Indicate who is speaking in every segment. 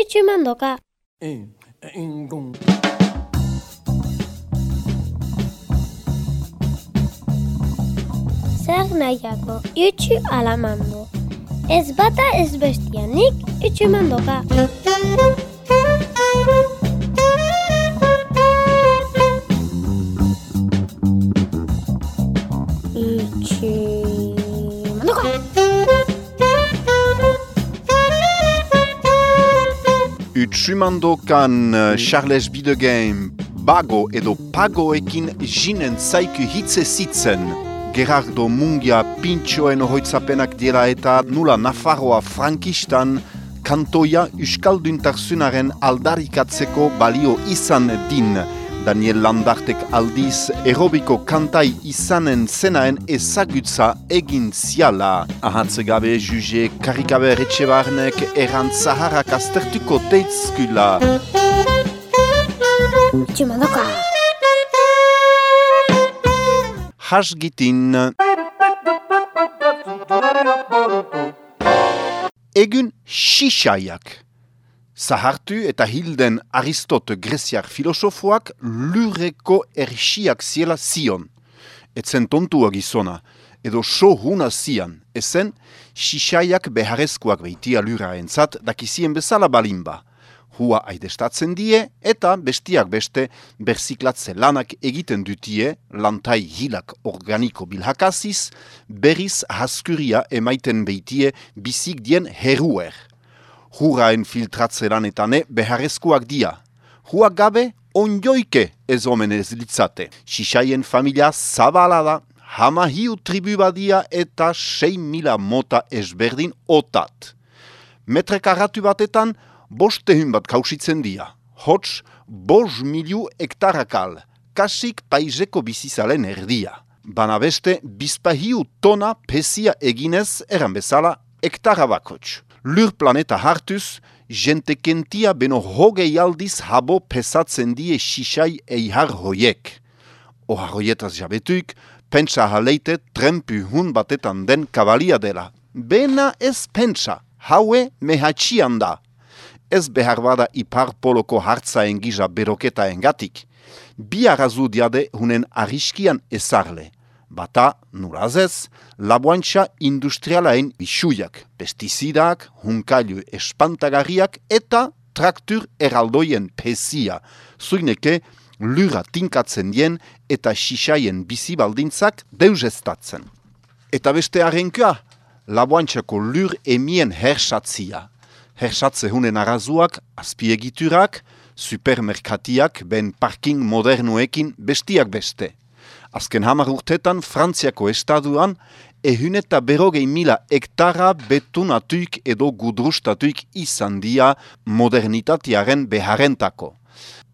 Speaker 1: itxumandoka.
Speaker 2: E, ingun.
Speaker 1: Zer nahiako, itxu alamando. Ez bata ez bestianik itxumandoka. Itxumandoka.
Speaker 3: Utsumandokan uh, Charles Bidegame bago edo pagoekin jinen zaiku hitze zitzen. Gerardo Mungia pintxoen hoitzapenak diela eta nula Nafarroa frankistan kantoia Euskalduntarzunaren aldarikatzeko balio izan din. Daniel Landartek aldiz erobiko kantai izanen zenaen ezagutza egin ziala. Ahantze gabe juge karikabe retxebarnek erant zaharrak aztertuko teitzkula.
Speaker 1: Itxumandoka.
Speaker 3: Hasgitin. Egun xixaiak. Zahartu eta hilden Aristot greziar filosofoak lurreko erxiak ziela zion. Etzen tontua gizona, edo so huna zian, ezen xixaiak beharrezkoak behitia lura entzat dakizien bezala balimba. Hua aidestatzen die eta bestiak beste berziklatze lanak egiten dutie lantai hilak organiko bilhakaziz, berriz haskuria emaiten behitie bizik dien heruer. Huraen filtratze lanetane beharrezkoak dia. Hua gabe onjoike ez omen ez litzate. Xixaien familia zabala da, hama hiu tribu badia eta sei mila mota ezberdin otat. Metre karratu batetan, bostehun bat kausitzen dia. Hots, bos miliu hektarakal, kasik paizeko bizizalen erdia. Bana beste, bizpahiu tona pesia eginez eran bezala hektara bakots. Lur planeta hartuz, jente kentia beno hogei aldiz habo pesatzen die xixai eihar hoiek. Ohar hoietaz jabetuik, pentsa haleite trempu hun batetan den kabalia dela. Bena ez pentsa, haue mehatxian da. Ez behar bada ipar poloko hartzaen gisa beroketa engatik. Bi arrazu diade hunen arriskian ezarle. Bata, nurazez, laboantxa industrialaen bisuiak, pestizidak, hunkailu espantagarriak eta traktur eraldoien pesia, zuineke lura tinkatzen dien eta xixaien bizibaldintzak deusestatzen. Eta beste arrenkua, laboantxako lur emien hersatzia. Hersatze hunen arazuak, azpiegiturak, supermerkatiak, ben parking modernuekin bestiak beste. Azken hamar urtetan Frantziako estaduan, ehun eta berogei mila hektara betunatuik edo gudrustatuik izan dia modernitatearen beharentako.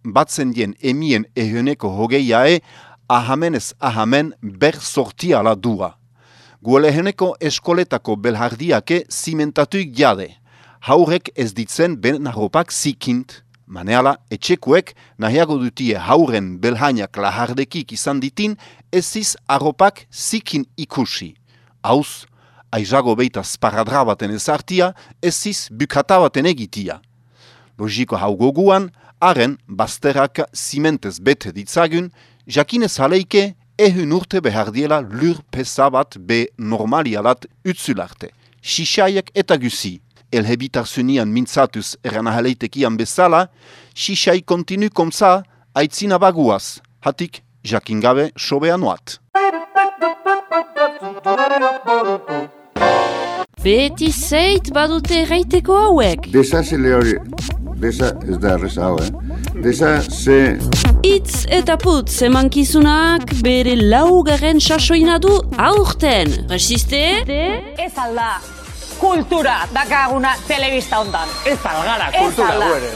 Speaker 3: Batzen dien emien ehuneko hogeiae, ahamenez ahamen ber sortiala dua. Gueleheneko eskoletako belhardiake zimentatuik jade. Haurek ez ditzen ben arropak zikint. Maneala, etxekuek nahiago dutie hauren belhainak lahardekik izan ditin, eziz arropak zikin ikusi. Hauz, aizago beita sparadra baten ezartia, eziz bukata baten egitia. Logiko hau goguan, haren bazterrak zimentez bete ditzagun, jakinez haleike ehun urte behar lur pesabat be normalialat utzularte. Xixaiak eta guzi, elhebitar zunian mintzatuz eran ahaleitekian bezala, xixai kontinu komza aitzina baguaz, hatik jakin gabe sobea noat.
Speaker 4: Beti zeit badute erraiteko hauek.
Speaker 5: Desa ze lehori, desa ez da erreza hau, eh? Desa ze...
Speaker 4: Itz eta putz emankizunak bere laugarren sasoina du aurten. Resiste?
Speaker 6: Ez alda kultura dakaguna telebista ondan.
Speaker 2: Ez algara kultura
Speaker 6: alda.
Speaker 2: gu ere.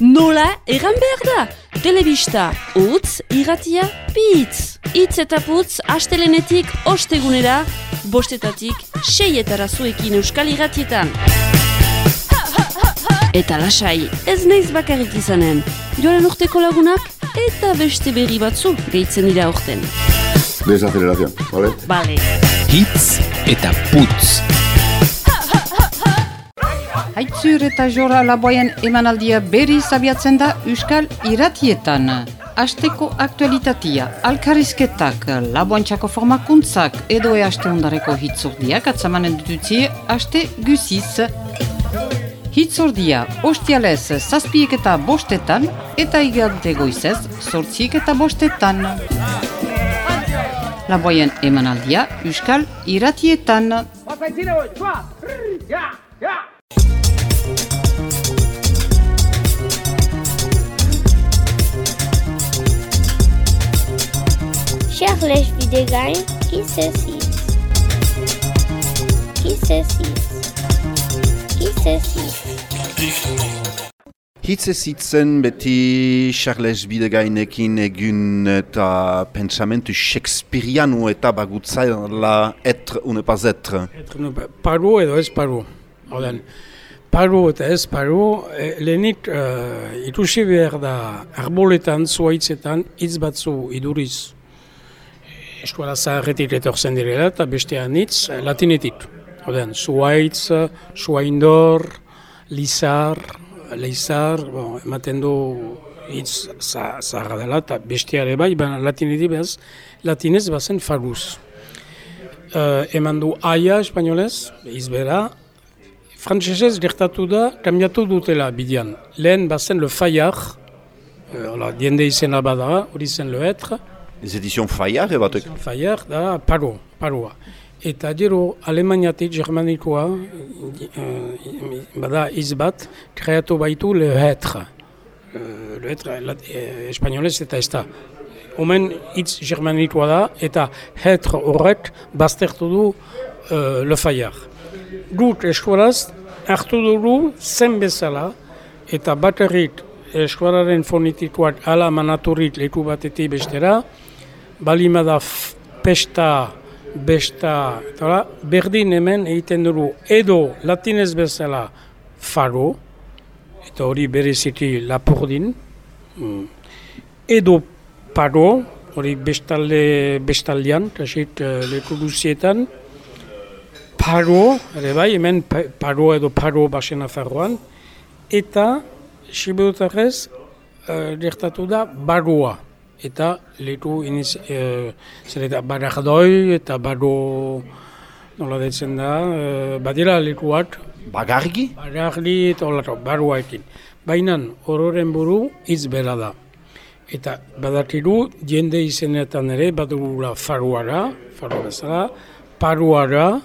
Speaker 4: Nola egan behar da? Telebista utz, irratia pitz. Itz eta putz astelenetik ostegunera, bostetatik seietara zuekin euskal irratietan. Eta lasai, ez naiz bakarrik izanen. Joaren urteko lagunak eta beste berri batzu gehitzen dira aurten.
Speaker 5: Desaceleración, ¿vale?
Speaker 4: Bale.
Speaker 7: Hitz eta putz. Aitzur eta jora laboien emanaldia berriz abiatzen da Euskal Iratietan. Asteko aktualitatia, alkarizketak, laboantxako formakuntzak edo e aste ondareko hitzordiak atzamanen dututzie aste guziz. Hitzordia, ostialez zazpiek eta bostetan eta igante goizez sortziek eta bostetan. Laboien emanaldia Euskal Iratietan.
Speaker 1: Charles Videgain, qui six Qui six Qui c'est
Speaker 3: Hitze zitzen beti Charles Bidegainekin egun eta pentsamentu Shakespeareanu eta bagutzaila etre ou ne pas etre.
Speaker 8: Paru edo ez paru. Oden, paru eta ez paru, e, lehenik uh, itusi behar da arboletan, zuaitzetan, hitz batzu iduriz eskuala zaharretik etortzen direla eta bestean hitz eh, latinetik. Oden, zuaitz, zuaindor, lizar, leizar, bon, ematen du hitz zaharra dela eta besteare bai, baina latinetik behaz, latinez bazen faruz. Uh, eman du aia espainolez, izbera, frantzesez gertatu da, kambiatu dutela bidian. Lehen bazen le faiar, uh, diende izena bada, hori zen le etre,
Speaker 3: Les éditions Fayard batek?
Speaker 8: Fayard da paro, paroa. Eta gero Alemaniatik, Germanikoa, bada izbat, kreatu baitu le hetre. Uh, le hetre, uh, espainolez eta ez da. Omen hitz germanikoa da, eta hetre horrek baztertu du uh, le Fayard. Gut eskolaz, hartu dugu zen bezala, eta baterit eskolaren fonetikoak ala manaturit leku batetik bestera, balima da pesta, besta, tala, berdin hemen egiten dugu edo latinez bezala faro, eta hori bereziki lapurdin, mm. edo paro, hori bestalde, bestaldean, kasit uh, leku guzietan, paro, ere bai, hemen paro edo paro basena farroan, eta, siberutarrez, uh, gertatu da, baroa eta leku iniz, e, zer eta baragdoi eta baro nola detzen da, e, badira lekuak.
Speaker 3: Bagargi?
Speaker 8: Bagargi eta olato, baruaekin. Baina hororen buru hitz bera da. Eta badatiru jende izenetan ere badugula faruara, faru bezala, paruara,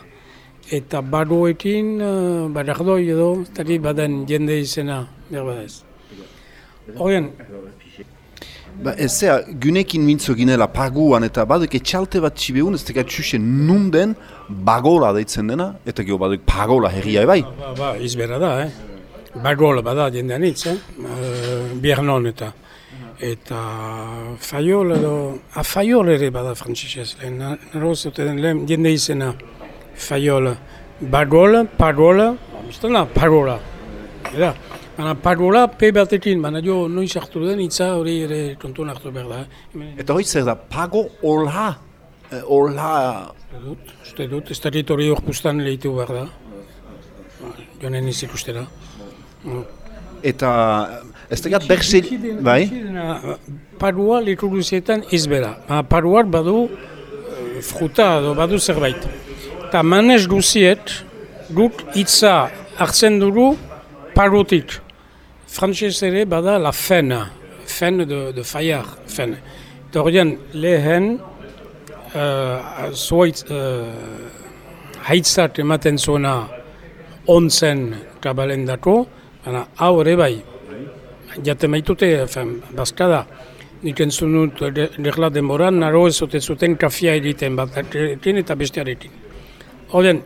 Speaker 8: eta baruekin uh, baragdoi edo, eta baden jende izena, berbadez. Horien,
Speaker 3: Ba, ez zea, gunekin mintzo ginela paguan eta badek etxalte bat txibeun, ez teka txusen nunden bagola deitzen dena, eta geho badek pagola herria ebai.
Speaker 8: Ba, ba, izbera da, eh? Bagola bada jendean hitz, eh? Uh, Biernon eta eta faiol edo, a faiol ere bada frantzisez, lehen, naro zuten lehen jende izena faiol, bagola, pagola, biztana, pagola, era, Baina parola pe batekin, baina jo noiz hartu den hitza hori ere kontuan hartu behar da. Eh?
Speaker 3: Eta hori zer da, pago olha, eh, olha...
Speaker 8: dut, uste dut, ez dakit hori hor pustan lehitu behar da. Jonen izik uste da.
Speaker 3: Eta ez dakit berxil, bai?
Speaker 8: Parua lehitu guzietan izbera. Paruak badu fruta, badu zerbait. Eta manez guziet, guk hitza hartzen dugu parutik. Frantxez ere bada la fena, fen de, de faiar, fen. Torien lehen uh, zoit uh, haitzat ematen zuena onzen kabalen dako, baina hau bai, jate maitute, fen, bazkada, nik entzun dut derla denboran, naro ez zuten kafia egiten bat eta bestearekin. Horren,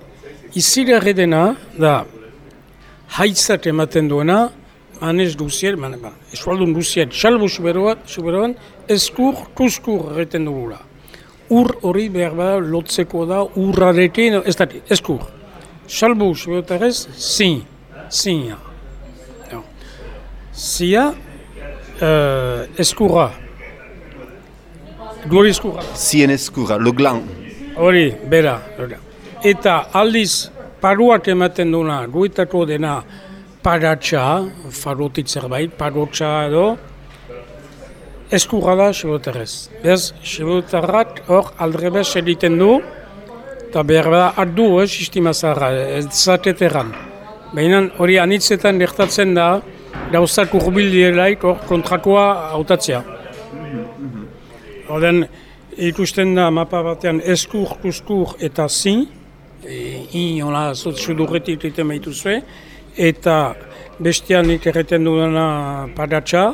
Speaker 8: izira dena da, haitzat ematen duena, Hanez duzier, man, ba, eskualdun duzier, salbu zuberoan, eskur, kuskur egiten dugula. Ur hori behar bada lotzeko da, urrarekin, ez dati, eskur. Salbu zuberotarez, zin, zina. No. Zia, uh, eskurra. Gori eskurra.
Speaker 3: Zien eskurra, le glan.
Speaker 8: Hori, bera. Eta aldiz, paruak ematen duna, guitako dena, paratxa, farotit zerbait, parotxa edo, eskurra da sebotarrez. Bez, sebotarrak hor aldrebez egiten du, eta behar da ardu, eh, sistema zaharra, ez zatet erran. Baina hori anitzetan gertatzen da, gauzak urbildielaik hor kontrakoa hautatzea. Oden, ikusten da mapa batean eskur, kuskur eta zin, e, in hola zut sudurretik egiten behitu zuen, eta bestian nik erreten dudana paratxa,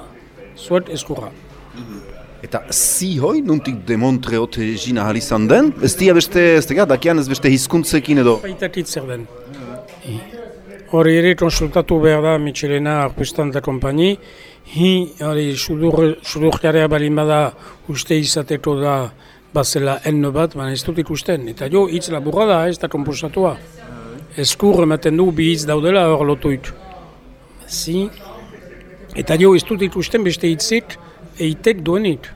Speaker 8: zuet eskurra.
Speaker 3: Eta zi hoi, nuntik demontre hote jina ahal izan den? Ez dia beste, ez tega, dakian ez beste hizkuntzekin edo?
Speaker 8: Baitakit zer den. Hori ere konsultatu behar da Michelena Arpestan da kompani. Hi, hori sudur, sudurjarea balin bada uste izateko da bazela enno bat, baina ez dut ikusten. Eta jo, hitz laburra da, ez da komposatua. Eskur ematen du bi hitz daudela hor lotuik. Zi. Eta jo, ez dut ikusten beste hitzik eitek duenik.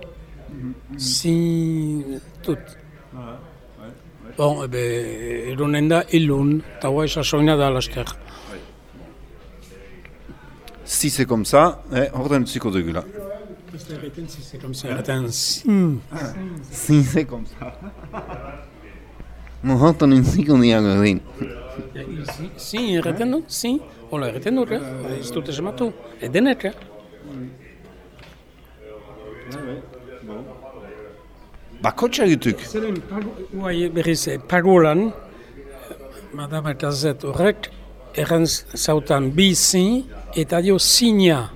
Speaker 8: Zi... dut. Bon, ebe, eronen da ilun, eta hoa esasoina da laster.
Speaker 3: Si c'est comme ça, eh, horren utziko dugula.
Speaker 8: Erraten zin.
Speaker 3: Si c'est comme ça. Mohatan intziko diago egin.
Speaker 8: Zin, erraten dut, zin. Hola, erraten dut, eh? Ez dut esamatu. Edenek, eh?
Speaker 3: Bakotxa jutuk.
Speaker 8: Zeren, guai berriz, eh, pagolan, madame eta zet horrek, erran zautan bi zin, eta dio zina.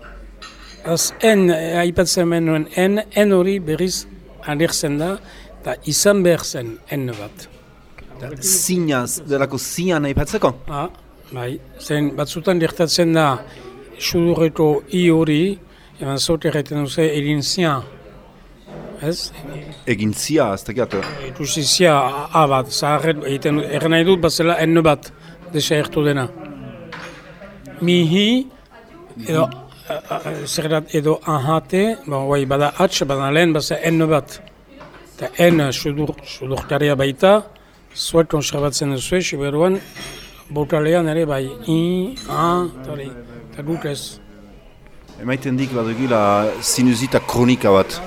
Speaker 8: Az en, eh, aipatzen menuen en, en hori berriz alertzen da, eta izan behar zen en bat.
Speaker 3: Zinaz, delako zian aipatzeko?
Speaker 8: Ah, bai, zen batzutan gertatzen da sudurreko i hori, eman zote erreten duze egin zian. Ez?
Speaker 3: Egin zia, ez tegiat.
Speaker 8: Ikusi zia A bat, zaharret egiten nahi dut bazela N bat desagertu dena. Mihi, edo, a- a- zer da, edo ahate, bai, bada H, bada lehen, baza N bat. Eta N sudur, sudurkaria baita, zuet konserbatzen duzu, siberuan, bokalean ere bai, I, A, eta hori, eta guk ez.
Speaker 3: Emaiten dik badugila sinusita kronika bat.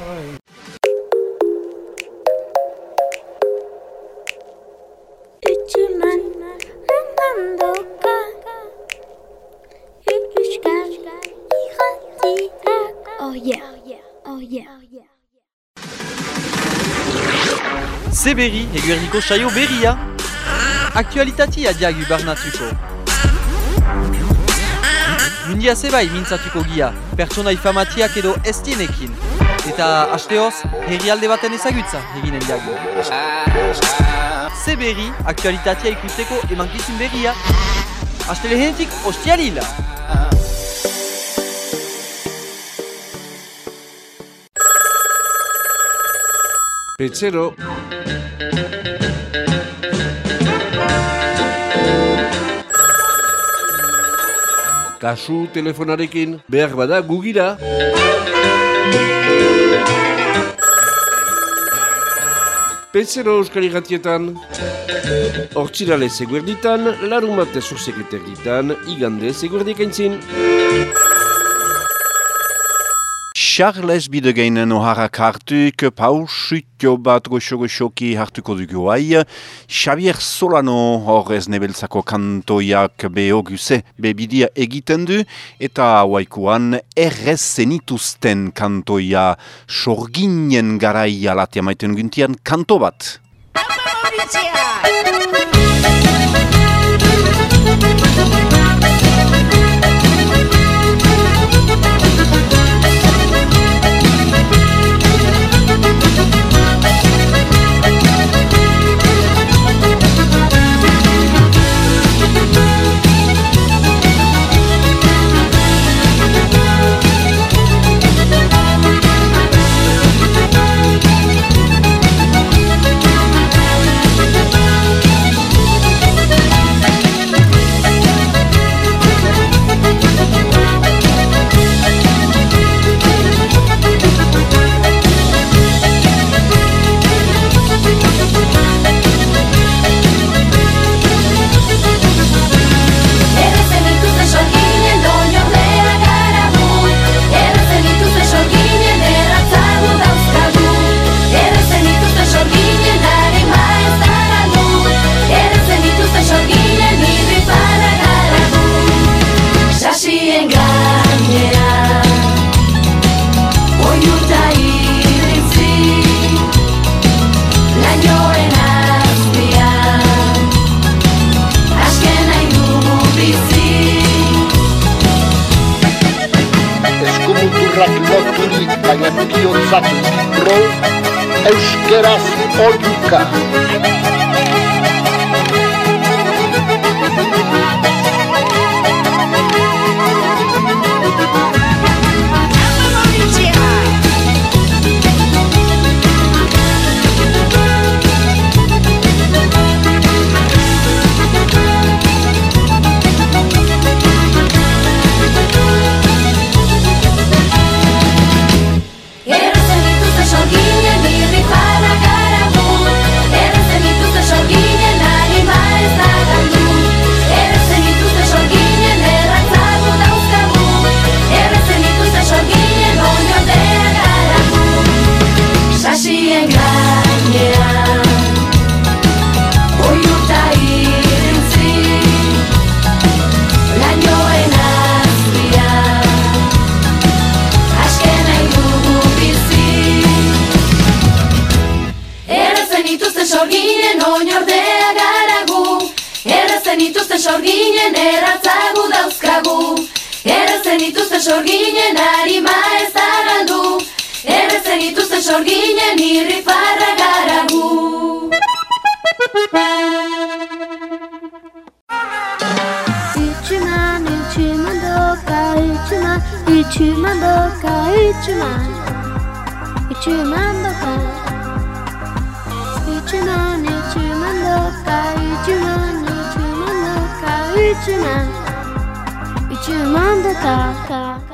Speaker 9: Zeberi, eguerdiko saio berria. Aktualitatea diagu barnatuko. Mundia zebai mintzatuko gia, pertsona ifamatiak edo estienekin. Eta asteoz, herrialde baten ezagutza eginen diagu. Zeberi, aktualitatea ikusteko emankizun berria. Astelehenetik ostialila.
Speaker 10: Petzero. Kasu telefonarekin behar bada gugira. Petzero euskal irratietan. Hortzirale seguerditan, larun bate zursekreterditan, igande seguerdik aintzin.
Speaker 3: Charles Bidegainen oharrak hartuk, pausutio bat goxo-goxoki hartuko dugu hai. Xavier Solano horrez nebeltzako kantoiak behoguse bebidia egiten du, eta hauaikuan errez zenituzten kantoia sorginen garaia latia maiten guntian kanto bat.
Speaker 11: Palmeiras
Speaker 12: ou dituzte sorginen irrifarra garagu.
Speaker 1: Ütümen, ütümen doka, ütümen, ütümen doka, ütümen, ütümen doka. Ütümen, ütümen doka, ütümen, ütümen doka, ütümen, ütümen doka.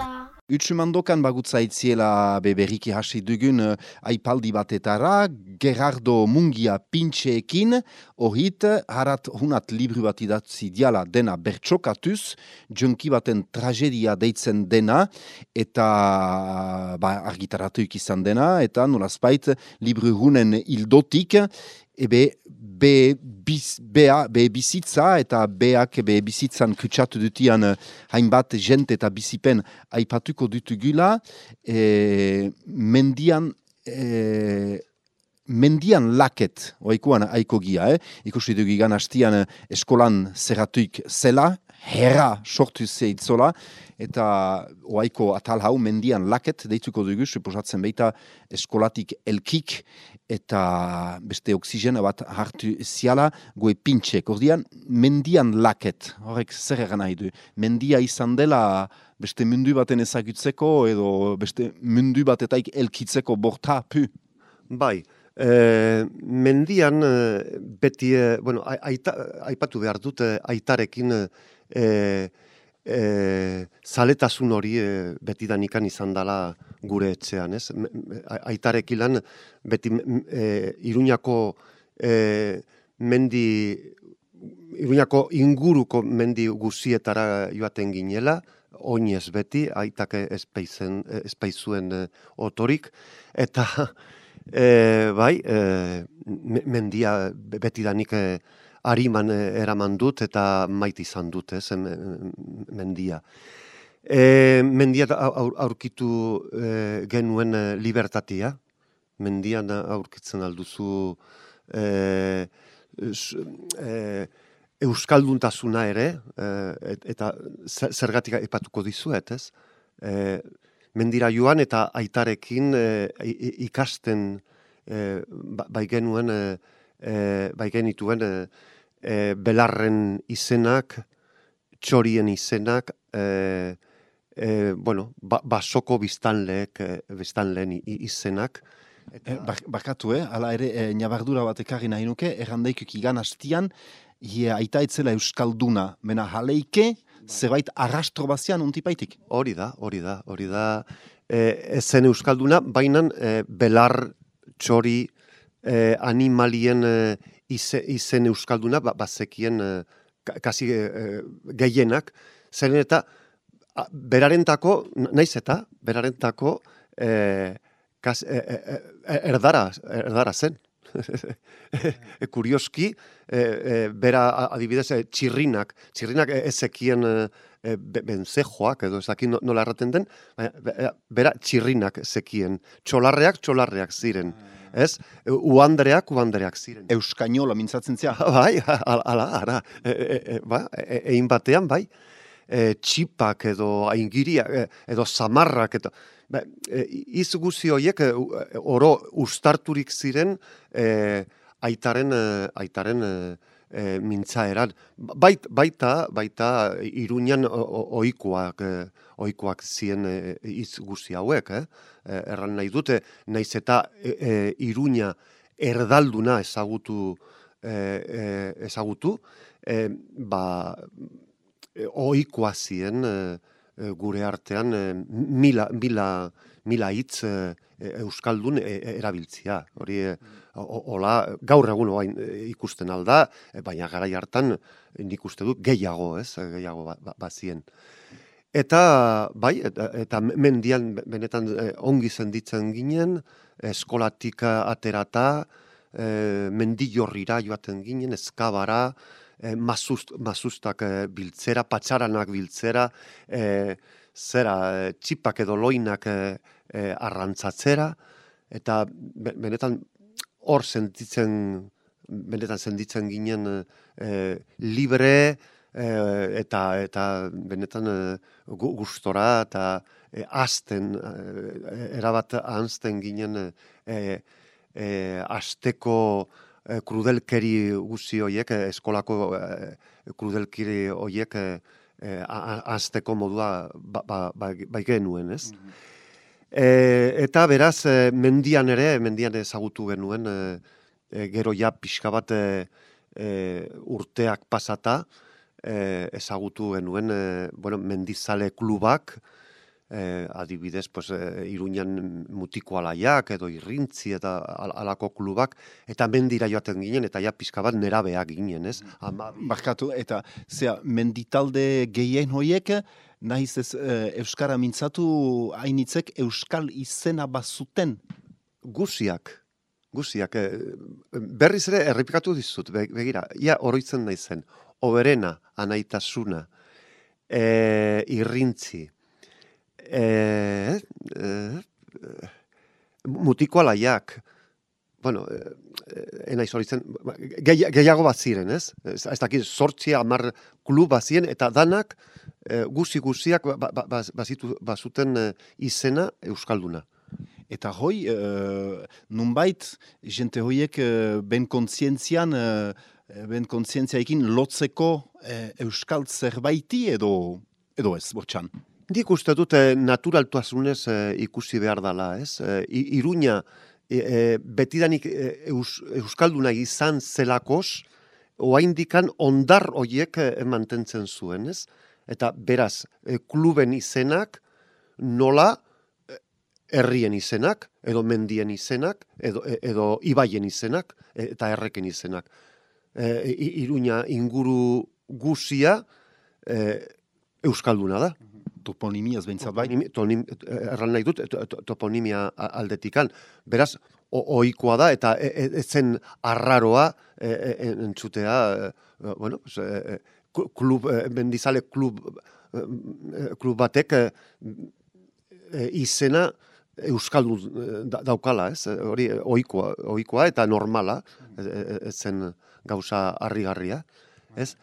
Speaker 3: Utsumandokan bagutza itziela beberiki hasi dugun uh, aipaldi batetara, Gerardo Mungia pintxeekin, ohit, harat hunat libru bat idatzi diala dena bertxokatuz, junki baten tragedia deitzen dena, eta ba, argitaratuik izan dena, eta nolazpait libru hunen hildotik, ebe be, biz, bea, be bizitza eta beak be bizitzan kutsatu dutian eh, hainbat jente eta bizipen aipatuko ditugula e, mendian e, mendian laket, oikuan aiko gia, eh? ikusi dugu igan hastian eh, eskolan zerratuik zela, herra sortu zeitzola, eta oaiko atal hau mendian laket deituko dugu, suposatzen baita eskolatik elkik, eta beste oxigena bat hartu ziala goe pintxek. Ordian, mendian laket, horrek zer egan nahi du. Mendia izan dela beste mundu baten ezagutzeko edo beste mundu batetaik elkitzeko borta pu.
Speaker 13: Bai, e, mendian e, beti, e, bueno, aipatu behar dut aitarekin e, e, zaletasun hori e, betidan izan dela gure etxean, ez? Me- me- a- Aitarekilan beti e, Iruñako e, mendi Iruñako inguruko mendi guzietara joaten ginela, oinez beti, aitak espeizen, espaizuen e, otorik, eta e, bai, e, me- mendia be- betidanik e, ariman e, eraman dut eta maite izan dut, ez, mendia. E, mendia aur, aurkitu e, genuen e, libertatia, mendian aurkitzen alduzu e, e, euskalduntasuna ere, e, et- eta zer- zergatik aipatuko dizuet, ez? E, mendira joan eta aitarekin e, ikasten e, ba- bai genuen, e, e, bai genituen e, e, belarren izenak, txorien izenak, e, e, bueno, ba, basoko biztanleek, e, biztanleen izenak,
Speaker 3: Eh, bak- bakatu, eh? Hala ere, eh, nabardura bat ekarri nahi nuke, errandaikuk igan hastian, hie aita etzela euskalduna, mena jaleike, zebait arrastro bazian untipaitik.
Speaker 13: Hori da, hori da, hori da. E, zen euskalduna, baina e, belar, txori, e, animalien e, ize, izen euskalduna, ba, bazekien e, ka- kasi e, e, gehienak, zen eta a, berarentako, na- naiz eta, berarentako e, kas, e, e, e, erdara, erdara zen. kurioski, e, e, bera adibidez txirrinak, txirrinak ezekien e, be- benzejoak edo ezakin nola erraten den, baina be- bera txirrinak zekien, txolarreak txolarreak ziren, ez? E, Uandreak uandreak ziren.
Speaker 3: Euskainola mintzatzen zia.
Speaker 13: bai, ala, ara, e, e, e, ba, egin batean, bai. e, txipak edo aingiria e, edo zamarrak edo ba, e, iz guzi horiek e, oro ustarturik ziren e, aitaren e, aitaren e, e, mintzaeran. Bait, baita, baita iruñan ohikoak, e, ohikoak zien e, hitz guzti hauek, eh? E, erran nahi dute, naiz eta e, e, iruña erdalduna ezagutu e, e, ezagutu, e, ba, e, ohikoa zien e, e, gure artean e, mila, mila, mila hitz e, e, euskaldun e, e, erabiltzia. Hori e, o- hola gaur egun orain e, ikusten alda, baina garai hartan e, nik uste dut gehiago, ez? E, Gehiago ba, ba, bazien. Eta bai, eta, eta mendian benetan ongi zenditzen ginen, eskolatik eh, aterata, e, mendillorrira joaten ginen, eskabara, e, mazust, mazustak biltzera, patxaranak biltzera, e, zera, txipak edo loinak e, arrantzatzera, eta be- benetan hor sentitzen, benetan senditzen ginen e, libre, e, eta eta benetan e, gu- gustora eta e, azten, e, erabat ahazten ginen e, e, asteko e, krudelkeri guzi horiek, eskolako e, krudelkeri horiek e, a- a- ahazteko modua ba, ba, ba, bai genuen, ez? E, eta beraz, e, mendian ere, mendian ezagutu genuen, e, e, gero ja pixka bat e, e, urteak pasata, e, ezagutu genuen, e, bueno, mendizale klubak, e, adibidez, pues, e, Iruñan mutiko alaiak edo irrintzi eta al- alako klubak, eta mendira joaten ginen, eta ja pixka bat nerabeak ginen, ez? Ama,
Speaker 3: Barkatu, eta zea, menditalde gehien hoiek, nahiz ez eh, Euskara mintzatu hainitzek Euskal izena bazuten.
Speaker 13: guziak, guziak, e, berriz ere errepikatu dizut, be- begira, ia oroitzen naizen, oberena, anaitasuna, e, irrintzi, e, e, mutiko alaiak, bueno, e, e, enaiz horitzen, gehi, gehiago bat ziren, ez? Ez, ez dakit, sortzi amar klub bat ziren, eta danak, e, guzi guziak ba, ba, ba, bazitu, bazuten e, izena Euskalduna.
Speaker 3: Eta hoi, uh, nunbait, jente hoiek ben kontzientzian, ben kontzientziaekin lotzeko uh, Euskal zerbaiti edo, edo ez, bortxan.
Speaker 13: Nik uste dut eh, naturaltasunez eh, ikusi behar dela, ez? Eh, I- Iruña e, e, betidanik eh, eus, euskalduna izan zelakoz, oaindikan ondar hoiek eh, mantentzen zuen, ez? Eta beraz, eh, kluben izenak nola eh, herrien izenak, edo mendien izenak, edo, e- edo ibaien izenak, e, eta erreken izenak. E, Iruña inguru guzia e, euskalduna da.
Speaker 3: Toponimiaz behintzat bai.
Speaker 13: Erran nahi dut, to- to- toponimia aldetikan. Beraz, ohikoa da, eta e- e- ez zen arraroa e, e, entzutea, e, bueno, pues, e, e, klub, e, mendizale klub, e, e, klub batek izena euskaldun da- daukala, ez? Hori ohikoa, ohikoa eta normala, ez zen gauza harrigarria, ez?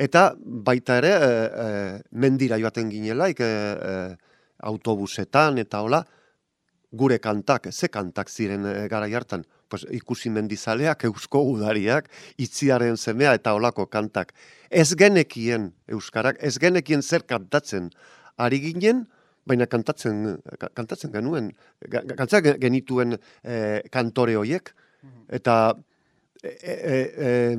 Speaker 13: Eta baita ere, e, e, mendira joaten ginelaik, e, autobusetan eta hola, gure kantak, ze kantak ziren e, gara hartan, pues, ikusi mendizaleak, eusko udariak, itziaren semea eta olako kantak. Ez genekien euskarak, ez genekien zer kantatzen. Ari ginen, baina kantatzen, ka- kantatzen genuen, kantatzen genituen e, kantore hoiek, eta e, e, e,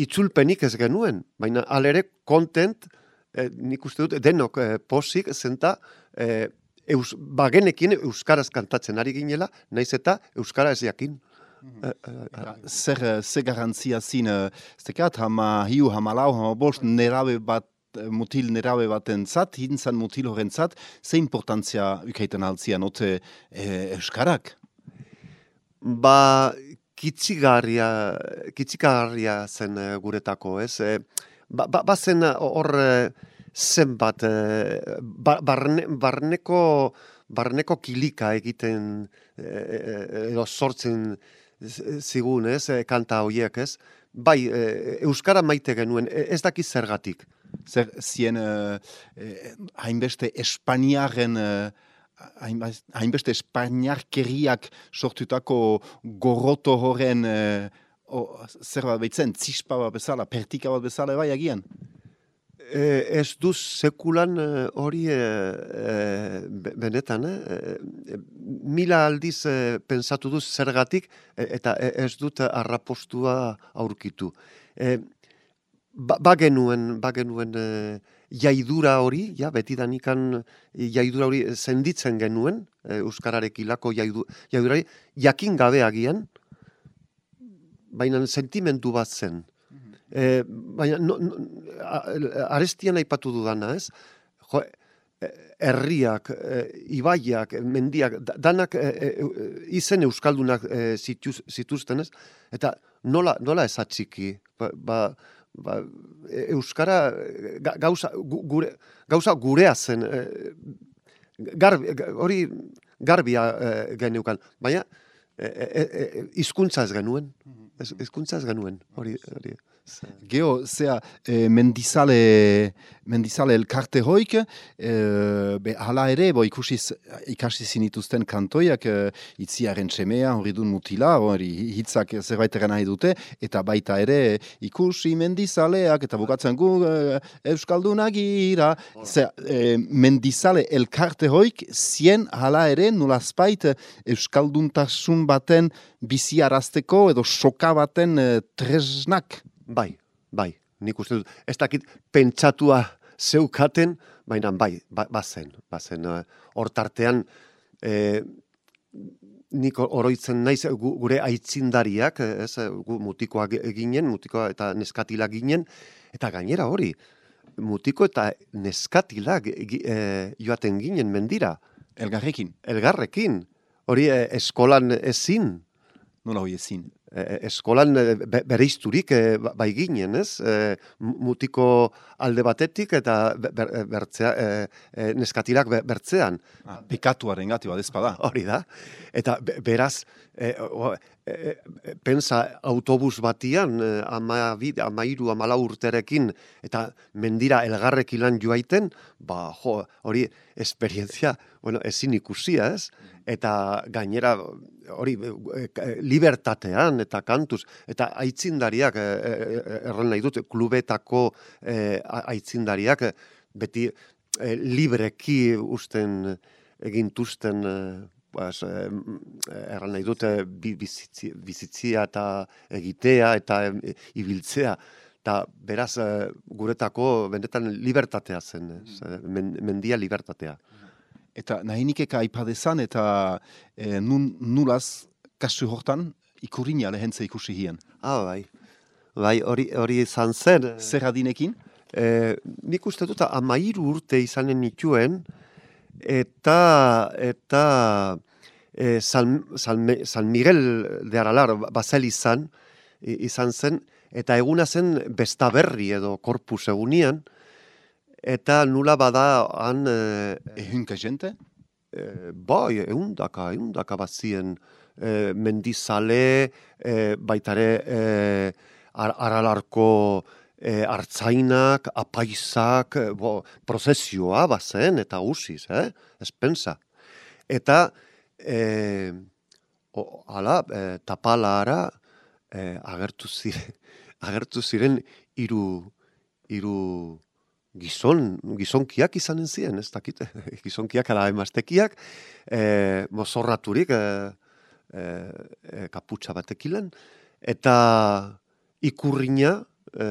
Speaker 13: itzulpenik ez genuen, baina alere kontent, e, nik uste dut, denok e, posik zenta, e, eus, bagenekin euskaraz kantatzen ari ginela, naiz eta euskara ez jakin. E, e,
Speaker 3: Zer, eh, ze garantzia zin, uh, zekat, hama hiu, hama lau, hama bost, nerabe bat, eh, mutil nerabe baten zat, hintzan mutil horren zat, ze importantzia ukaiten altzian, ote eh, Euskarak?
Speaker 13: Ba, kitzigarria, kitzigarria zen e, guretako, ez? E, ba, ba, ba zen hor e, zenbat, e, ba, barne, barneko, barneko kilika egiten e, e, edo sortzen zigun, ez? E, kanta hoiek, ez? Bai, e, Euskara maite genuen, e, ez dakiz zergatik.
Speaker 3: Zer, zien eh, eh, hainbeste Espainiaren eh, hainbaz- hainbeste Espainiarkeriak sortutako gorroto horren eh, o, zer bat behitzen, zispa bat bezala, pertika bat bezala bai agian?
Speaker 13: E, ez du sekulan eh, hori e, e, be- benetan, eh? E, mila aldiz e, pensatu duz zergatik e, eta e- ez dut arrapostua aurkitu. E, ba, bagenuen, bagenuen e, jaidura hori, ja, betidanikan jaidura hori zenditzen genuen, e, Euskararekilako jaidu, jaidurari, jakin gabe agian, baina sentimendu bat zen. E, baina, no, no, arestian aipatu dudana, ez? Jo, e, herriak, e, ibaiak, mendiak, da- danak e, e, e, izen euskaldunak e, zituz, zituzten, ez? Eta nola, nola ez atxiki? Ba, ba, ba, e- euskara ga- gauza, gu- gure, gauza gurea zen, e, garbi, ga- hori garbia e, geneukan, baina e, e, e, hizkuntza ez genuen, Ez- hizkuntza ez genuen, hori, hori.
Speaker 3: Geo, zea, e, mendizale, mendizale elkarte hoik, e, be, hala ere, bo ikusiz, ikasi zinituzten kantoiak, e, itziaren txemea, hori dun mutila, hori hitzak zerbait nahi dute, eta baita ere ikusi mendizaleak, eta bukatzen gu e, Euskaldunak gira. Zea, e, mendizale elkarte hoik, zien hala ere, nulazpait Euskalduntasun baten biziarazteko edo soka baten e, tresnak.
Speaker 13: Bai, bai, nik uste dut, ez dakit pentsatua zeukaten, baina bai, ba, bazen, bazen, eh, hor tartean, e, nik oroitzen naiz gu- gure aitzindariak, eh, ez, eh, gu mutikoak ginen, mutikoa eta neskatila ginen, eta gainera hori, mutiko eta neskatilak gi- eh, joaten ginen mendira.
Speaker 3: Elgarrekin.
Speaker 13: Elgarrekin. Hori eh, eskolan ezin.
Speaker 3: Nola hori ezin?
Speaker 13: E, eskolan e, be, bereizturik e, ba- bai ginen, ez? E, mu- mutiko alde batetik eta be- ber, e, bertzea, e, e, neskatilak be- bertzean.
Speaker 3: Ah, bekatuaren gati bat ezpada.
Speaker 13: Hori da. Eta be- beraz, e, o, e, e, pensa autobus batian, e, ama, bi, ama iru, amala urterekin, eta mendira elgarrekilan joaiten, ba, jo, hori esperientzia, bueno, ezin ikusia, ez? Eta gainera, hori, e, e, libertatean eta kantuz, eta aitzindariak, e, e, e, erran nahi dut, klubetako aitzindariak, beti libreki usten egintuzten eh, erran nahi dute bi- bizitzi, bizitzia eta egitea eta ibiltzea. Eta beraz, eh, guretako benetan libertatea zen, ez? Eh, men, mendia libertatea.
Speaker 3: Eta nahi nikeka aipadezan eta e, nun, nulaz kasu hortan ikurina lehentze ikusi hien.
Speaker 13: Ah, bai. Bai, hori, hori izan zen.
Speaker 3: Zer adinekin?
Speaker 13: E, nik uste dut amairu urte izanen nituen, eta eta e, San, San, San Miguel de Aralar bazel izan, izan zen, eta eguna zen bestaberri edo korpus egunian, eta nula bada han... E,
Speaker 3: Ehunka jente?
Speaker 13: E, bai, eundaka, eundaka bazien e, mendizale, e, baitare e, ar, aralarko e, artzainak, apaizak, e, bo, prozesioa bazen, eta usiz, eh? ez pensa. Eta, e, o, ala, e, tapalara e, agertu ziren, agertu ziren hiru hiru gizon, gizonkiak izanen ziren, ez dakit, gizonkiak ala emaztekiak, e, mozorraturik e, e, e, kaputxa batekilen, eta ikurrina e,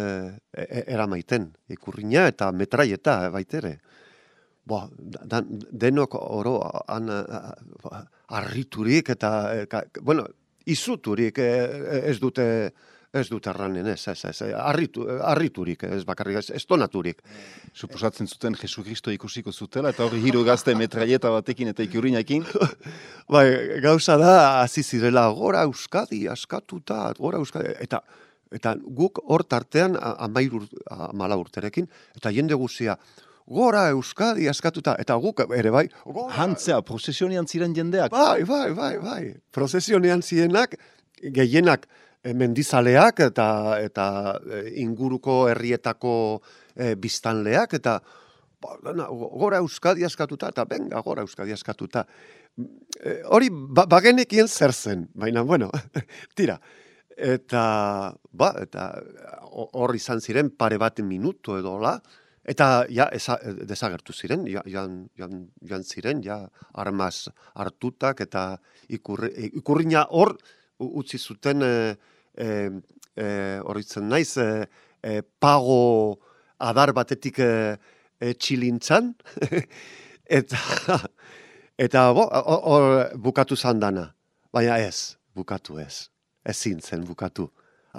Speaker 13: e, eramaiten, ikurrina eta metraieta e, baitere. Bo, da, denok oro eh, arriturik eta, eh, ka, bueno, izuturik eh, ez dute ez dute erranen, ez, ez, ez, arritu, arriturik, ez bakarrik, ez, estonaturik.
Speaker 3: Suposatzen zuten Jesu Kristo ikusiko zutela, eta hori hiru gazte metraieta batekin eta ikurinakin.
Speaker 13: Bai, gauza da, hasi zirela, gora Euskadi, askatuta, gora Euskadi, eta eta guk hor tartean a- amair ur, amala urterekin, eta jende guzia, gora Euskadi askatuta, eta guk ere bai, gora,
Speaker 3: Hantzea, prozesionian ziren jendeak.
Speaker 13: Bai, bai, bai, bai. Prozesionean zienak, gehienak mendizaleak eta eta e, inguruko herrietako e, biztanleak eta ba, gora Euskadi askatuta eta benga gora Euskadi askatuta. E, hori ba, bagenekien zer zen, baina bueno, tira. Eta ba, eta hor izan ziren pare bat minutu edo la, Eta ja, eza, desagertu ziren, ja, joan, joan, ziren, ja, armaz hartutak eta ikurri, ikurriña hor utzi zuten e, e, e, horitzen naiz, e, e, pago adar batetik e, e, txilintzan, eta, eta bo, hor bukatu zandana, baina ez, bukatu ez, ezin zen bukatu.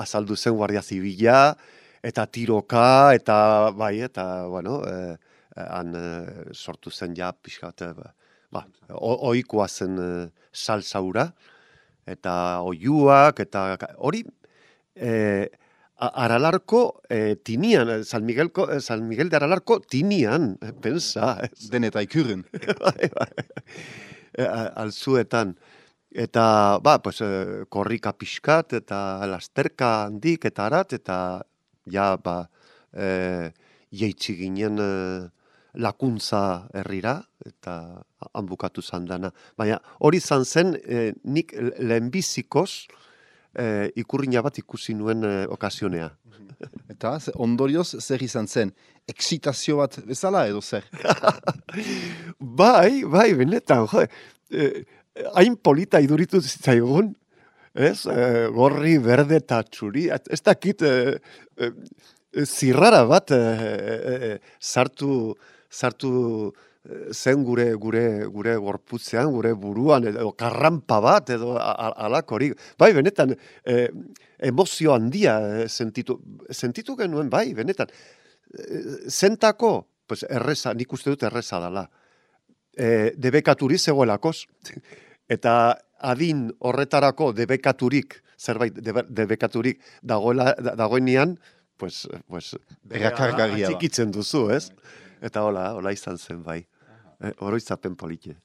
Speaker 13: Azaldu zen Guardia Zibila, eta tiroka, eta bai, eta, bueno, e, han sortu zen ja pixkat, ba, ba oikoa zen e, salsaura, eta oiuak, eta hori, e, Aralarko e, tinian, San, Miguelko, San Miguel de Aralarko tinian, pensa.
Speaker 3: Den eta ikurren. bai,
Speaker 13: bai. alzuetan. Eta, ba, pues, korrika pixkat, eta lasterka handik, eta arat, eta ja, ba, e, jeitsi ginen e, lakuntza herrira, eta hanbukatu zandana. Baina hori izan zen, e, nik lehenbizikoz e, ikurrina bat ikusi nuen e, okazionea.
Speaker 3: Eta ondorioz zer izan zen, eksitazio bat bezala edo zer?
Speaker 13: bai, bai, benetan, jo, e, hain polita iduritu zitzaigun, ez, e, gorri, berde eta txuri, ez dakit e, e, zirrara bat e, sartu, sartu zen gure gure gure gorputzean, gure buruan edo karrampa bat edo alakorik. Bai, benetan e, emozio handia sentitu sentitu genuen bai, benetan. Zentako, pues erresa, nik uste dut erresa dela. E, debekaturi zegoelakos. Eta adin horretarako debekaturik, zerbait debekaturik dagoela, dagoenean, pues, pues,
Speaker 3: Berakargagia
Speaker 13: Txikitzen duzu, ez? Eta hola, hola izan zen bai. Eh, oroitzapen polite.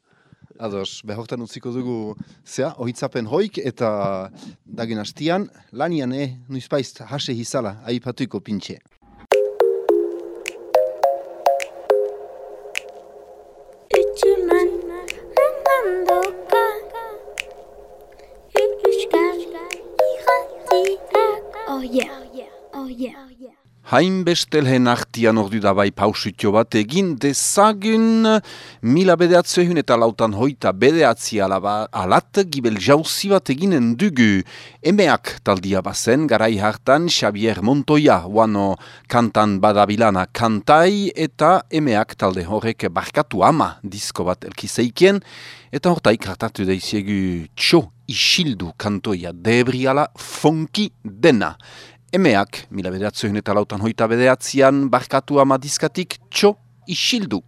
Speaker 3: Ados, behortan utziko dugu, zea, ohitzapen hoik eta dagen hastian, lanian, eh, nuizpaiz, hase hizala, aipatuiko pintxe. Hainbestelhen artian ordu da bai pausutio bat egin dezagun mila bedeatzehun eta lautan hoita bedeatzi alaba alat gibel jauzi bat eginen dugu. Emeak taldia bazen garai hartan Xavier Montoya wano kantan badabilana kantai eta emeak talde horrek barkatu ama disko bat elkizeikien eta hortaik hartatu daiziegu txo isildu kantoia debriala fonki dena. Emeak, mila bederatzen eta lautan hoita bederatzean, barkatu amadizkatik txo isildu.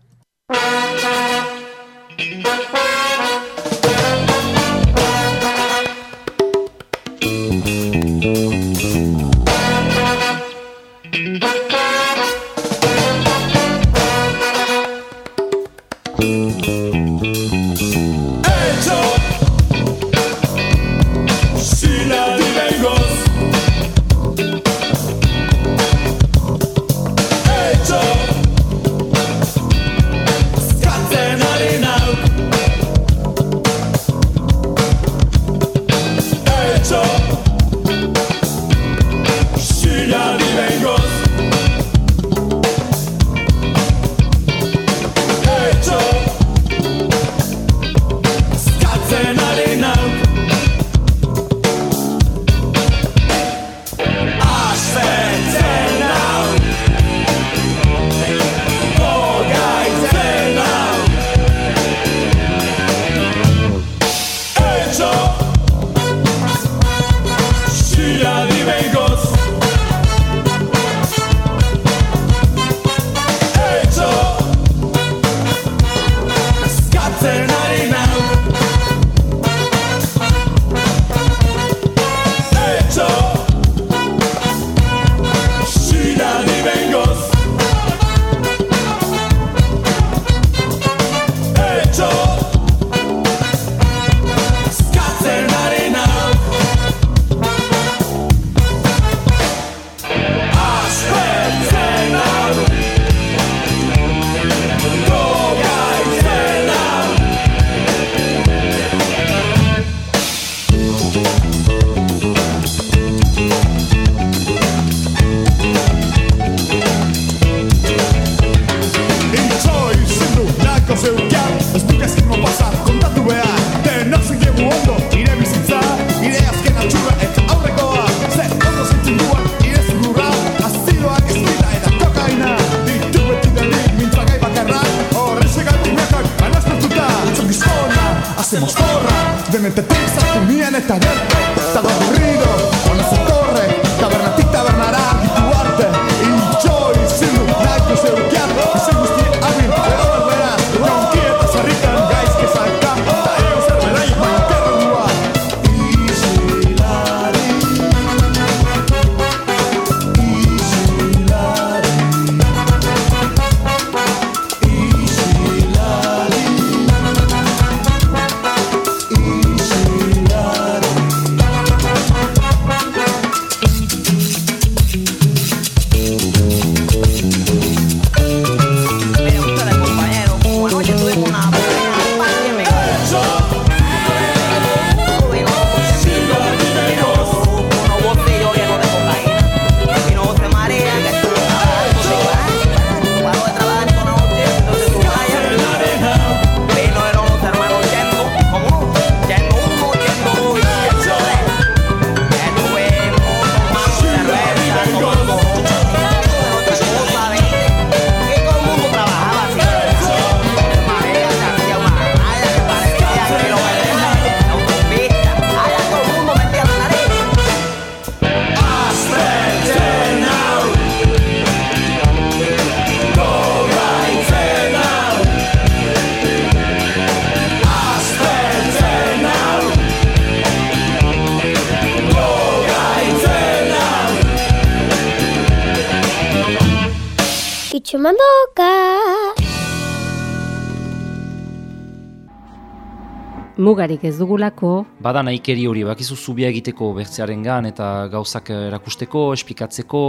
Speaker 14: Mugarik ez dugulako,
Speaker 15: Bada nahikeri hori, bakizu zubia egiteko bertzearen gan eta gauzak erakusteko, esplikatzeko...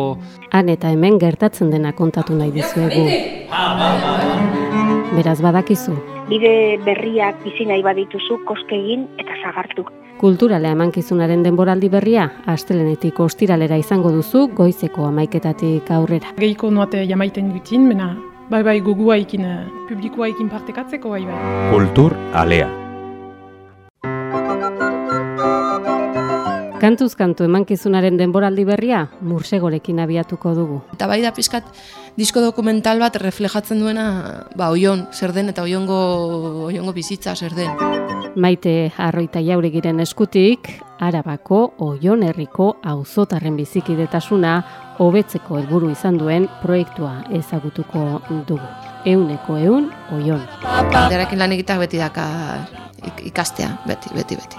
Speaker 14: han eta hemen gertatzen dena kontatu nahi dizuegu. Beraz badakizu,
Speaker 16: Bide berriak bizi nahi badituzu koske egin eta zagartu.
Speaker 14: kulturala emankizunaren denboraldi berria, astelenetik ostiralera izango duzu, goizeko amaiketatik aurrera.
Speaker 17: Geiko nuate jamaiten dutin, mena bai bai gugua ikin, eh, publikoa ikin partekatzeko bai bai.
Speaker 18: Kultur alea.
Speaker 14: Kantuz kantu emankizunaren denboraldi berria, mursegorekin abiatuko dugu.
Speaker 12: Eta bai da pixkat disko dokumental bat reflejatzen duena ba, oion zer den eta oiongo, oiongo bizitza zer den.
Speaker 14: Maite arroita jauregiren eskutik, Arabako Oion herriko auzotarren bizikidetasuna hobetzeko helburu izan duen proiektua ezagutuko dugu. Euneko eun Oion.
Speaker 12: Derakin lan egitak beti daka ik- ikastea, beti, beti, beti.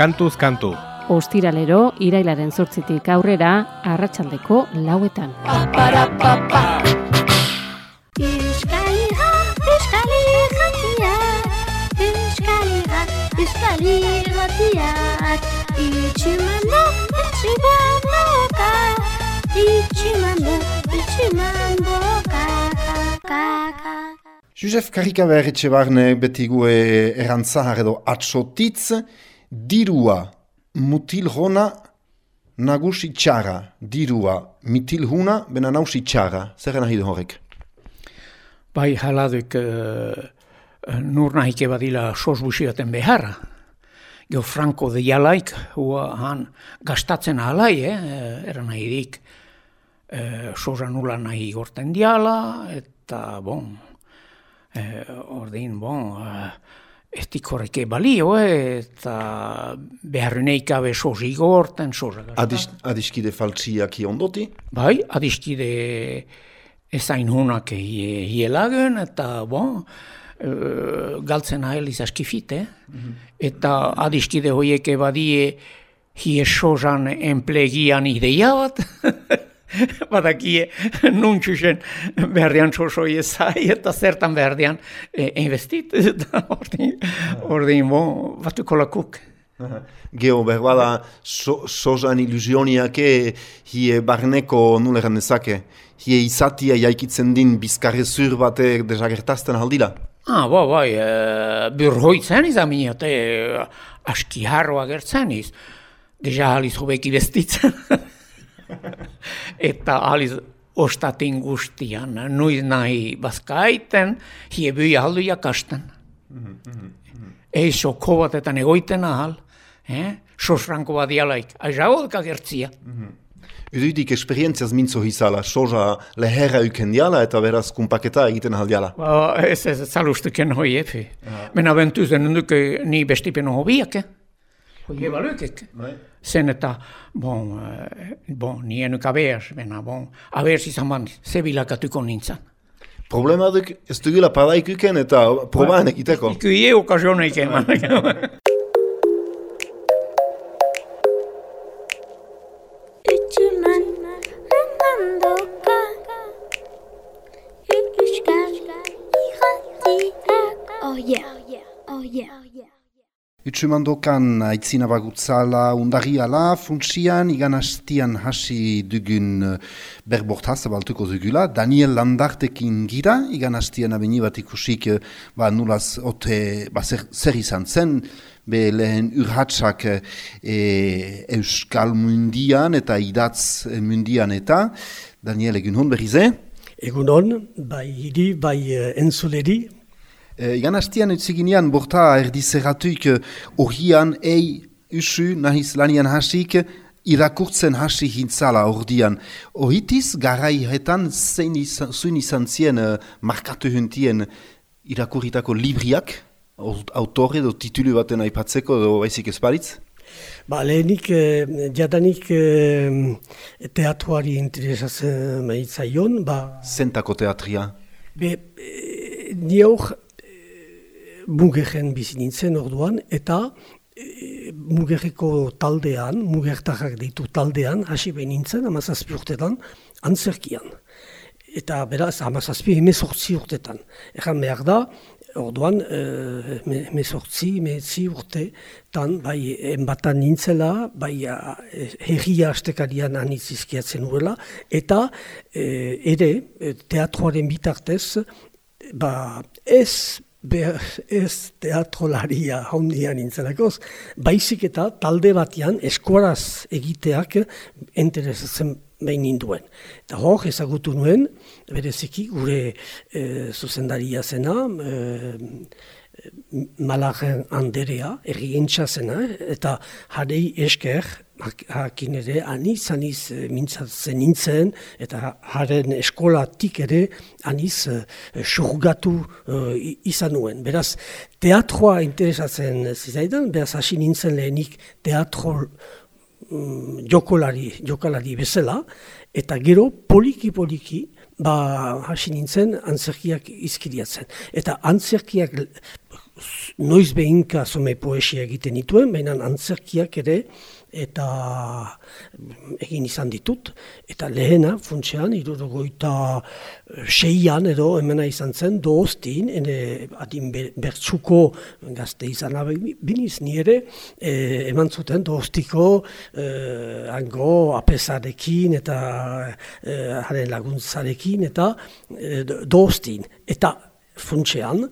Speaker 18: Kantuz kantu.
Speaker 14: Ostiralero, irailaren zortzitik aurrera, arratsaldeko lauetan.
Speaker 3: Josef Karikaber etxe barne beti gue erantzahar edo atsotitz, dirua mutil hona nagusi txara, dirua mitil huna bena nausi txara. Zer nahi du horrek?
Speaker 19: Bai, haladuk uh, nur nahike badila sos busiaten beharra. Geo Franco de jalaik, hua han gastatzen alai, eh, era nahi dik, uh, sosa nula nahi gorten diala, eta bon, uh, ordein, bon, uh, estik horreke balio, eh, eta beharreneik abe sosi gorten, sosa
Speaker 3: Adis, adiskide faltsiak ondoti?
Speaker 19: Bai, adiskide ezain hunak hie, hielagen, eta bon, e, galtzen ahel izaskifite. Eta adiskide hoieke badie hie sosan enplegian ideia bat. Badakie nuntxusen berdean sosoi ezai eta zertan berdean e, investit. Eta ordin, ordin, bon, batuko lakuk.
Speaker 3: Geo berbada so, sozan ilusioniake hie barneko nuleran ezake. Hie izatia jaikitzen din bizkarrezur bate desagertazten aldila.
Speaker 19: Ah, ba, bai, e, burhoitzen izan minate, e, aski harro agertzen iz. Deja aliz hobeki bestitzen. Eta aliz ostatin guztian, nuiz nahi bazkaiten, hie bui aldu jakasten. Eixo kobatetan egoiten ahal, eh? sosranko badialaik, aiza holka gertzia.
Speaker 3: Irudik esperientziaz mintzo hizala, soja leherra uken diala eta beraz kumpaketa egiten aldiala.
Speaker 8: Ba, ez ez zalustuken hoi efe. Mena bentuzen nuke ni bestipen hobiak, eh? Hoi ebalukek. Zen eta, bon, eh, bon, nien nuk abeaz, mena, bon, abeaz izan man, zebilakatuko nintzen.
Speaker 3: Problema duk, ez dugula padaik uken eta probaan egiteko.
Speaker 8: Iku ie okasioneik eman.
Speaker 3: Utsumandokan aitzina bagutzala undariala, funtsian, igan hastian hasi dugun eh, berbortaz baltuko dugula. Daniel Landartekin gira, igan hastian abeni bat ikusik eh, ba, nulaz ote ba, zer, zer izan zen, be lehen urhatsak e, euskal mundian eta idatz mundian eta. Daniel, egun hon berriz, eh?
Speaker 20: Egun hon, bai hiri, bai entzuleri,
Speaker 3: E, Igan hastian utziginean borta erdizerratuik horrian ei usu nahiz lanian hasik irakurtzen hasi hintzala ordian. Ohitiz garai hetan zein izan, izan zien uh, markatu huntien irakurritako libriak, autore edo titulu baten aipatzeko edo baizik ezparitz?
Speaker 20: Ba, lehenik, eh, jadanik eh, teatuari interesatzen maitzaion, ba...
Speaker 3: Zentako teatria?
Speaker 20: Be, eh, ni hor, mugeren bizi nintzen orduan, eta e, mugerreko taldean, mugertarrak ditu taldean, hasi behin nintzen, amazazpi urtetan, antzerkian. Eta beraz, amazazpi emezortzi urtetan. Egan behar da, orduan, e, emezortzi urte, tan, bai, enbatan nintzela, bai, herria astekarian anitzizkiatzen nuela, eta e, ere, teatroaren bitartez, ba, ez Be, ez teatrolaria hondian nintzenakoz, baizik eta talde batean eskuaraz egiteak interesatzen behin ninduen. Eta hor, ezagutu nuen, bereziki gure e, zuzendaria zena, e, Malaren Anderea, errientxa zena, eta jarei esker, hakin ere, aniz, aniz, eh, mintzatzen nintzen, eta haren eskolatik ere, aniz, uh, surgatu uh, izan nuen. Beraz, teatroa interesatzen zizaidan, beraz, hasi nintzen lehenik teatro um, jokolari, jokalari bezala, eta gero, poliki-poliki, ba, hasi nintzen, antzerkiak izkiriatzen. Eta antzerkiak noiz behinka zome poesia egiten dituen, baina antzerkiak ere, eta egin izan ditut, eta lehena, funtsean, irurogoita seian edo hemena izan zen, dooztin, ene adin bertsuko gazte izan biniz nire, e, eman zuten dooztiko e, ango apesarekin eta e, haren laguntzarekin eta e, dooztin. Eta funtsean,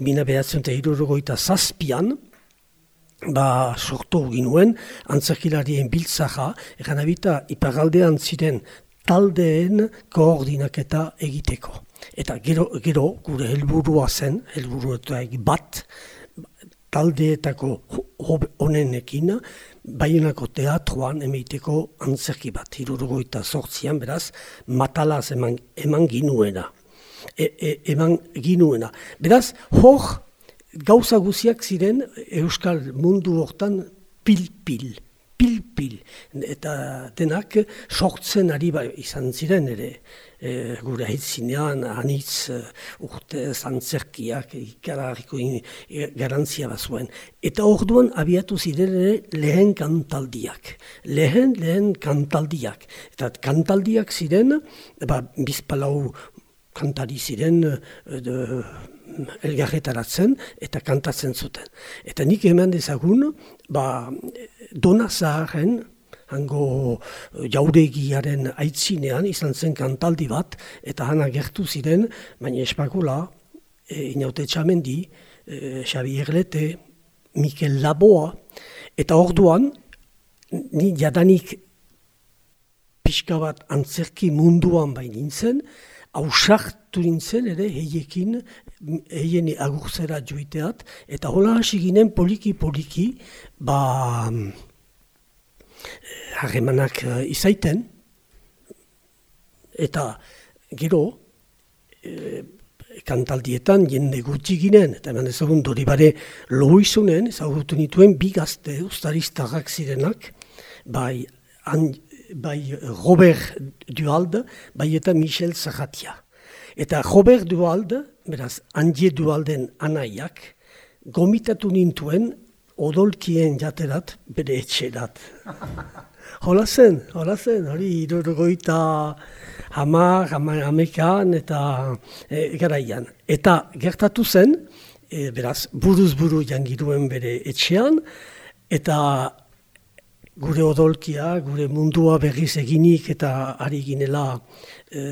Speaker 20: mina behatzen eta irurogoita zazpian, ba sortu ginuen antzerkilarien biltzaja, egan abita ipagaldean ziren taldeen koordinaketa egiteko. Eta gero, gero gure helburua zen, helburuetak bat, taldeetako honenekin, baionako teatroan emeiteko antzerki bat, hirurogoita sortzian, beraz, matalaz eman, eman ginuena. E, e, eman ginuena. Beraz, hor, gauza guziak ziren Euskal mundu hortan pil-pil, pil-pil. Eta denak sortzen ari bai izan ziren ere. E, gure aitzinean, anitz, uh, urte, zantzerkiak, ikarariko e, garantzia bat zuen. Eta orduan abiatu ziren ere lehen kantaldiak. Lehen, lehen kantaldiak. Eta kantaldiak ziren, ba, bizpalau kantari ziren, uh, elgarretaratzen eta kantatzen zuten. Eta nik hemen dezagun, ba, dona zaharen, hango jauregiaren aitzinean izan zen kantaldi bat, eta hana gertu ziren, baina espakula, e, inaute txamendi, e, Xabi Erlete, Mikel Laboa, eta orduan, ni jadanik pixka bat antzerki munduan bain nintzen, hausartu nintzen ere heiekin, heien agurzera joiteat, eta hola hasi ginen poliki-poliki, ba, harremanak uh, izaiten, Eta gero, e, kantaldietan jende gutxi ginen, eta eman ezagun dori bare loizunen, ezagutu nituen bi gazte ustaristarrak zirenak, bai, an, bai Robert Dualde, bai eta Michel Zahatia. Eta Robert Dualde, beraz, Andie Dualden anaiak, gomitatu nintuen odolkien jaterat bere etxerat. Hola zen, hola zen, hori irurgoita hamar, hamar amekan eta e, garaian. Eta gertatu zen, e, beraz, buruz buru jangiruen bere etxean, eta gure odolkia, gure mundua berriz eginik eta ari ginela e,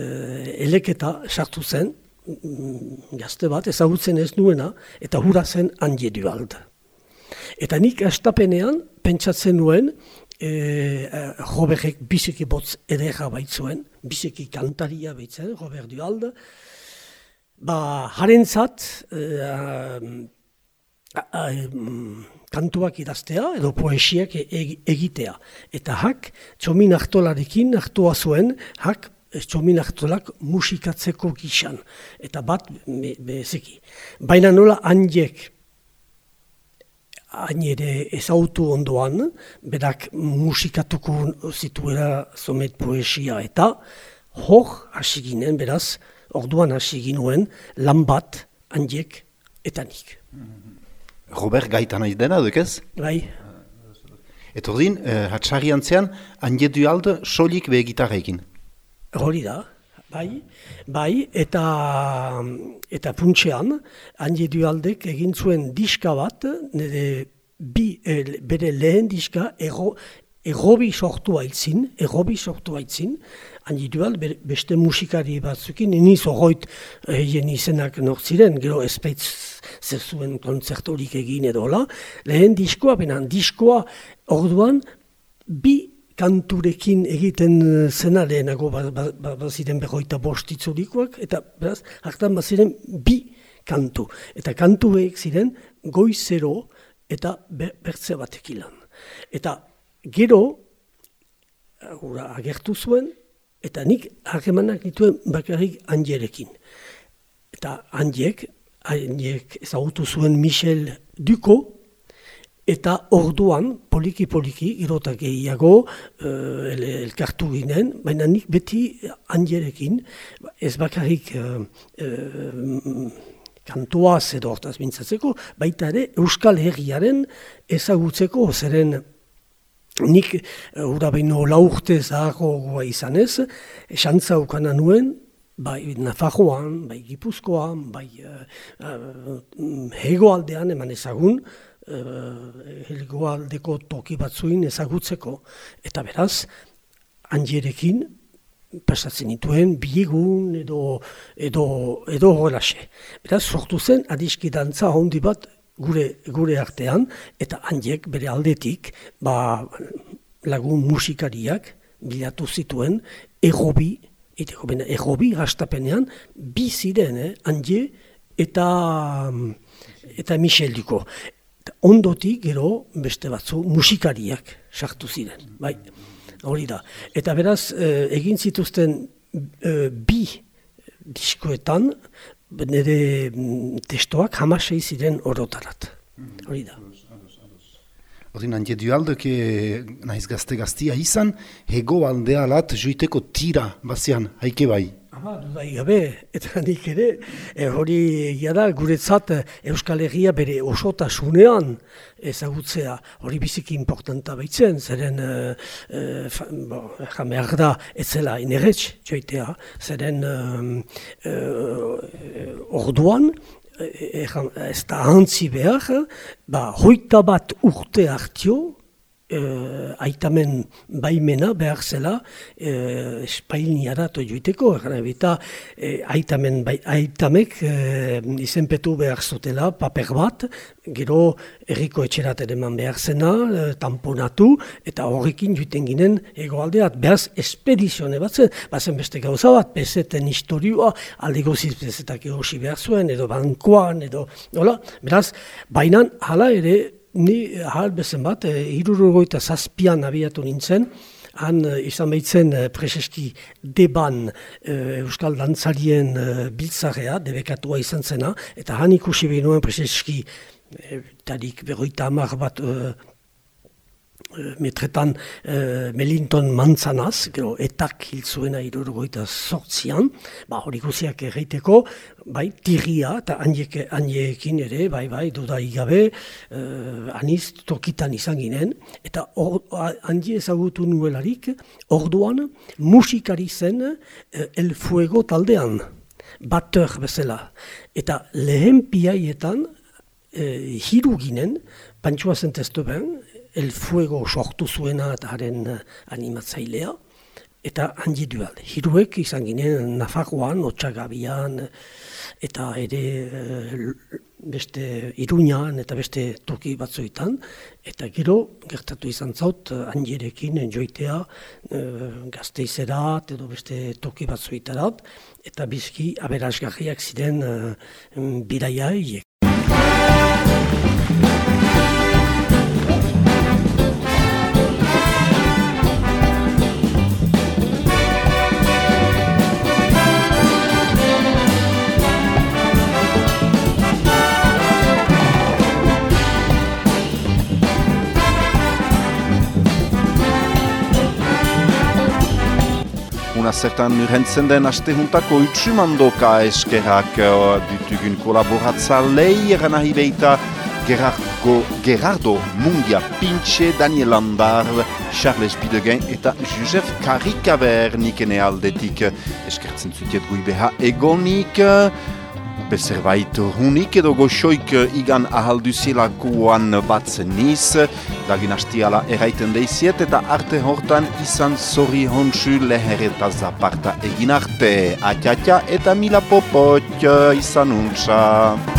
Speaker 20: eleketa sartu zen, mm, gazte bat, ezagutzen ez nuena, eta hura zen handi dualda. Eta nik astapenean, pentsatzen nuen, e, Robertek biziki botz edera baitzuen, biziki kantaria baitzen, Robert Dualda, ba, harentzat, e, kantuak idaztea edo poesiak e, egitea. Eta hak, txomin hartolarekin hartua zuen, hak txomin hartolak musikatzeko gixan. Eta bat, bezeki. Baina nola handiek, hain ere ezautu ondoan, berak musikatuko zituera zomet poesia eta hor hasi ginen, beraz, orduan hasi ginuen, lan bat handiek eta nik.
Speaker 3: Robert gaita nahi dena, duk ez?
Speaker 20: Bai.
Speaker 3: Eta ordin, eh, hatxarri antzean, handi du alde solik be gitarrekin.
Speaker 20: Hori da, bai, bai, eta, eta puntxean, handi du aldek egin zuen diska bat, nire bi, e, bere lehen diska, ero, errobi sortu haitzin, errobi sortu haitzin, handi dual, beste musikari batzukin, niz horroit egin izenak nortziren, gero espeitz zer zuen kontzertorik egin edo lehen diskoa, benan diskoa orduan, bi kanturekin egiten zena lehenago baziren ba, ba, ba berroita bostitzurikoak, eta beraz, hartan baziren bi kantu. Eta kantuek ziren goizero eta bertze batek ilan. Eta gero, agertu zuen, eta nik harremanak dituen bakarrik handierekin. Eta handiek, handiek ezagutu zuen Michel Duko, eta orduan, poliki-poliki, irotak gehiago, uh, elkartu ginen, baina nik beti handierekin, ez bakarrik uh, uh, kantuaz edo hortaz mintzatzeko, baita ere Euskal Herriaren ezagutzeko, zeren nik hura behin lau urte zaharro izan ez, esantza ukana nuen, bai Nafarroan, bai Gipuzkoan, bai uh, uh, hegoaldean eman ezagun, uh, hegoaldeko toki batzuin ezagutzeko, eta beraz, handierekin, pasatzen dituen biegun edo edo edo horrelaxe. Beraz sortu zen adiski dantza handi bat gure gure artean eta handiek bere aldetik ba lagun musikariak bilatu zituen errobi bena errobi hastapenean bi ziren eh handie eta eta Michel Duko. Ondotik gero beste batzu musikariak sartu ziren. Bai hori da. Eta beraz, eh, egin zituzten eh, bi diskoetan, nire mm, testoak hamasei ziren orotarat. Hori da.
Speaker 3: Hori nan jedu aldeke nahiz gazte-gaztia izan, hego aldea lat juiteko tira bazian, haike bai.
Speaker 20: Ama, dudai gabe, eta nik ere, e, hori da guretzat Euskal Herria bere osotasunean ezagutzea, hori biziki importanta baitzen, zeren, e, e, bo, jameak da, ez zela inerretx, joitea, zeren e, orduan, ez da hantzi behar, ba, hoita bat urte hartio, uh, aitamen baimena behar zela uh, espainiara joiteko, eta uh, aitamen bai, aitamek uh, izenpetu behar zutela paper bat, gero erriko etxerat eman behar zena, uh, tamponatu, eta horrekin joiten ginen egoaldeat, behaz espedizione bat zen, bazen beste gauza bat, peseten historioa, alde goziz pezetak egosi behar zuen, edo bankoan, edo, nola, beraz, bainan, hala ere, ni hal bezen bat, e, zazpian abiatu nintzen, han eh, izan behitzen uh, preseski deban uh, Euskal Dantzarien uh, biltzarea, debekatua izan zena, eta han ikusi behinuen preseski uh, tarik berroita hamar bat metretan uh, Melinton Mantzanaz, gero etak hiltzuena irurgoita sortzian, ba, hori guziak erreiteko, bai, tirria eta handiekin ere, bai, bai, duda igabe, uh, aniz tokitan izan ginen, eta handie ezagutu nuelarik, orduan musikari zen uh, El Fuego taldean, batter bezala, eta lehen piaietan, uh, hiru ginen, Pantsua zentestu El Fuego sortu zuena eta haren eh, animatzailea, eta handi dual. Hiruek izan ginen Nafarroan, Otsagabian, eta ere eh, beste Iruñan eta beste toki batzuetan, eta gero gertatu izan zaut handierekin joitea e, gazteizerat edo beste toki batzuetarat, eta bizki aberasgarriak ziren e, bidaiaiek.
Speaker 3: Una zertan urhentzen den aste juntako utsumandoka eskerak ditugun kolaboratza lehi eran ahi behita Gerardo, Gerardo Mungia Pintxe, Daniel Landar, Charles Bidegen eta Josef Karikaber nikene aldetik eskertzen zutiet gui beha egonik bezerbait hunik edo goxoik igan ahalduzilakuan batzen niz, dagin hastiala eraiten deiziet eta arte hortan izan zori honsu leher eta zaparta egin arte. Atiatia eta mila popot izan untsa.